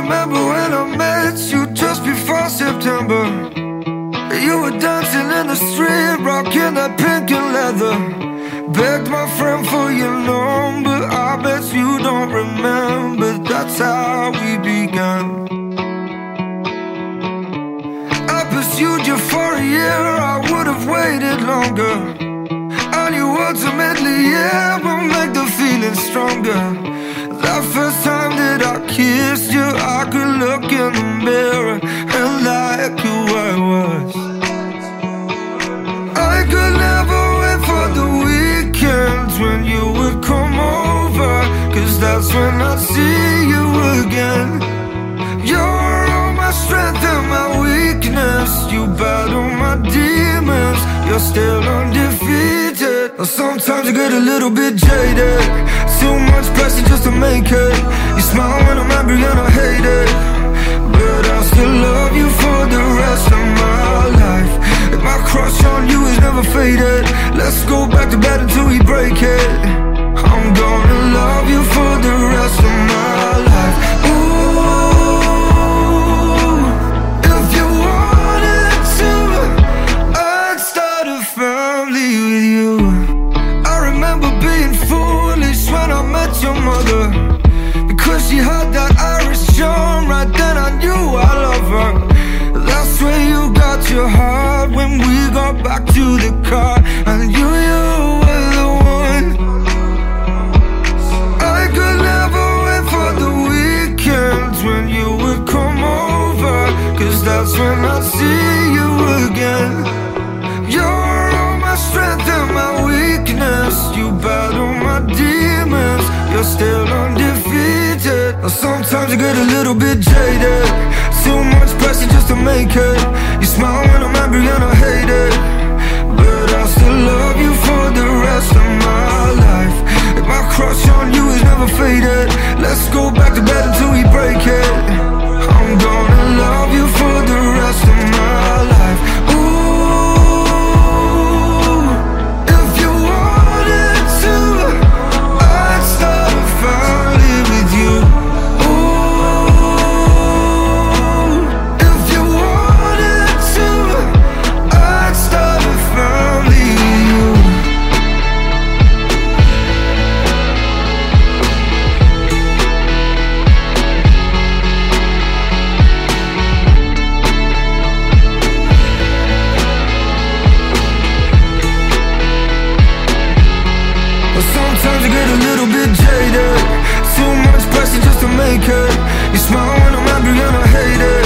remember when I met you just before September. You were dancing in the street, rocking that pink and leather. Begged my friend for your number. I bet you don't remember. That's how we began. I pursued you for a year. I would have waited longer. I knew ultimately, yeah, will make the feeling stronger. That first time kissed you, I could look in the mirror and like who I was. I could never wait for the weekends when you would come over, cause that's when I'd see you again. You're all my strength and my weakness. You battle my demons. You're still undefeated. Sometimes I get a little bit jaded. Pressure just to make it. You smile when I'm angry and I hate it. But I'll still love you for the rest of my life. And my crush on you is never faded. Let's go back to bed until we break it. I'm gonna love you for the rest of my life. Ooh, if you wanted to, I'd start a family with you. I remember being I met your mother. Because she had that Irish charm, right then I knew I love her. That's where you got your heart when we got back to the car. And you, you were the one. I could never wait for the weekends when you would come over. Cause that's when I'd see you again. Sometimes I get a little bit jaded. Too much pressure just to make it. You smile when I'm angry and I hate it. Get a little bit jaded. Too much pressure just to make it. You smile when I'm angry and I hate